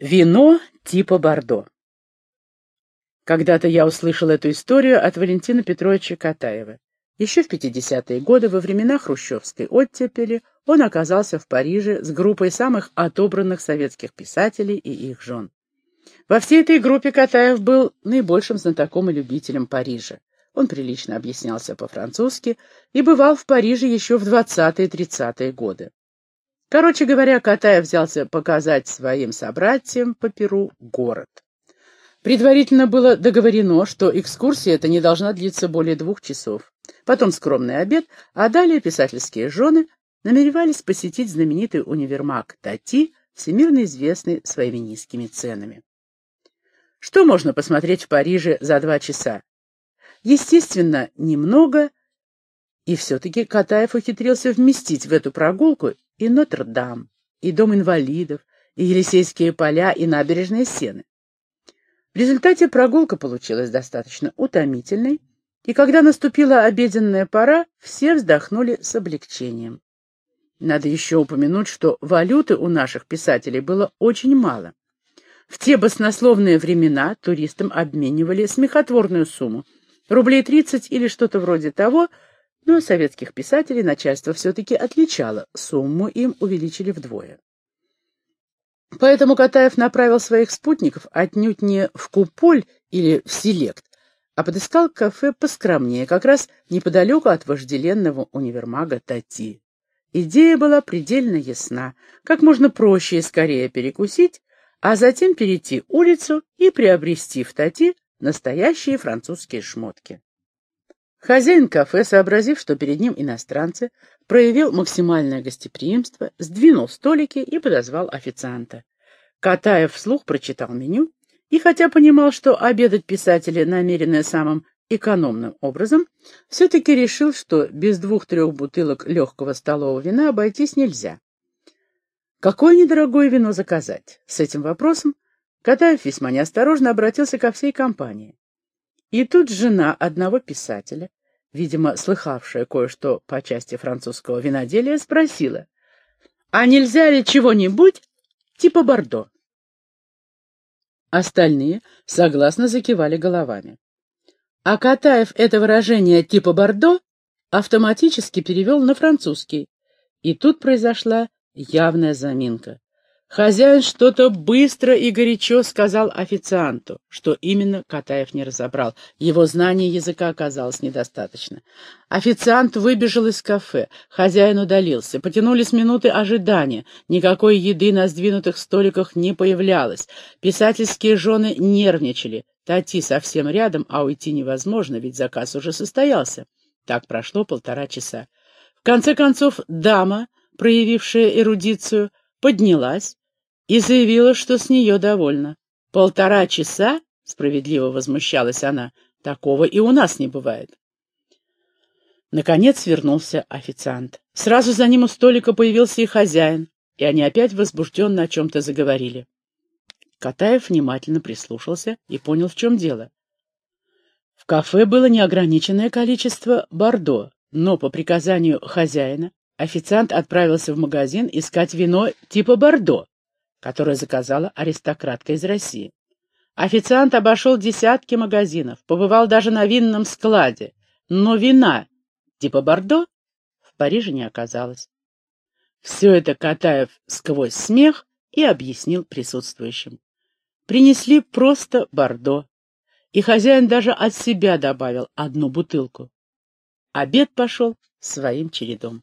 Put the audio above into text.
Вино типа Бордо. Когда-то я услышал эту историю от Валентина Петровича Катаева. Еще в 50-е годы, во времена хрущевской оттепели, он оказался в Париже с группой самых отобранных советских писателей и их жен. Во всей этой группе Катаев был наибольшим знатоком и любителем Парижа. Он прилично объяснялся по-французски и бывал в Париже еще в 20-30-е годы. Короче говоря, Катаев взялся показать своим собратьям по Перу город. Предварительно было договорено, что экскурсия эта не должна длиться более двух часов. Потом скромный обед, а далее писательские жены намеревались посетить знаменитый универмаг Тати, всемирно известный своими низкими ценами. Что можно посмотреть в Париже за два часа? Естественно, немного, и все-таки Катаев ухитрился вместить в эту прогулку и Нотр-Дам, и Дом инвалидов, и Елисейские поля, и набережные Сены. В результате прогулка получилась достаточно утомительной, и когда наступила обеденная пора, все вздохнули с облегчением. Надо еще упомянуть, что валюты у наших писателей было очень мало. В те баснословные времена туристам обменивали смехотворную сумму, рублей 30 или что-то вроде того, но советских писателей начальство все-таки отличало, сумму им увеличили вдвое. Поэтому Катаев направил своих спутников отнюдь не в Куполь или в Селект, а подыскал кафе поскромнее, как раз неподалеку от вожделенного универмага Тати. Идея была предельно ясна, как можно проще и скорее перекусить, а затем перейти улицу и приобрести в Тати настоящие французские шмотки. Хозяин кафе, сообразив, что перед ним иностранцы, проявил максимальное гостеприимство, сдвинул столики и подозвал официанта. Катаев вслух прочитал меню и, хотя понимал, что обедать писатели намерены самым экономным образом, все-таки решил, что без двух-трех бутылок легкого столового вина обойтись нельзя. Какое недорогое вино заказать? С этим вопросом Катаев весьма неосторожно обратился ко всей компании. И тут жена одного писателя, видимо, слыхавшая кое-что по части французского виноделия, спросила, «А нельзя ли чего-нибудь типа Бордо?» Остальные согласно закивали головами. А Катаев это выражение типа Бордо автоматически перевел на французский. И тут произошла явная заминка. Хозяин что-то быстро и горячо сказал официанту, что именно Катаев не разобрал. Его знания языка оказалось недостаточно. Официант выбежал из кафе, хозяин удалился. Потянулись минуты ожидания. Никакой еды на сдвинутых столиках не появлялось. Писательские жены нервничали. Тати совсем рядом, а уйти невозможно, ведь заказ уже состоялся. Так прошло полтора часа. В конце концов, дама, проявившая эрудицию, поднялась и заявила, что с нее довольна. «Полтора часа?» — справедливо возмущалась она. «Такого и у нас не бывает». Наконец вернулся официант. Сразу за ним у столика появился и хозяин, и они опять возбужденно о чем-то заговорили. Катаев внимательно прислушался и понял, в чем дело. В кафе было неограниченное количество бордо, но по приказанию хозяина официант отправился в магазин искать вино типа Бордо, которое заказала аристократка из России. Официант обошел десятки магазинов, побывал даже на винном складе, но вина типа Бордо в Париже не оказалось. Все это Катаев сквозь смех и объяснил присутствующим. Принесли просто Бордо, и хозяин даже от себя добавил одну бутылку. Обед пошел своим чередом.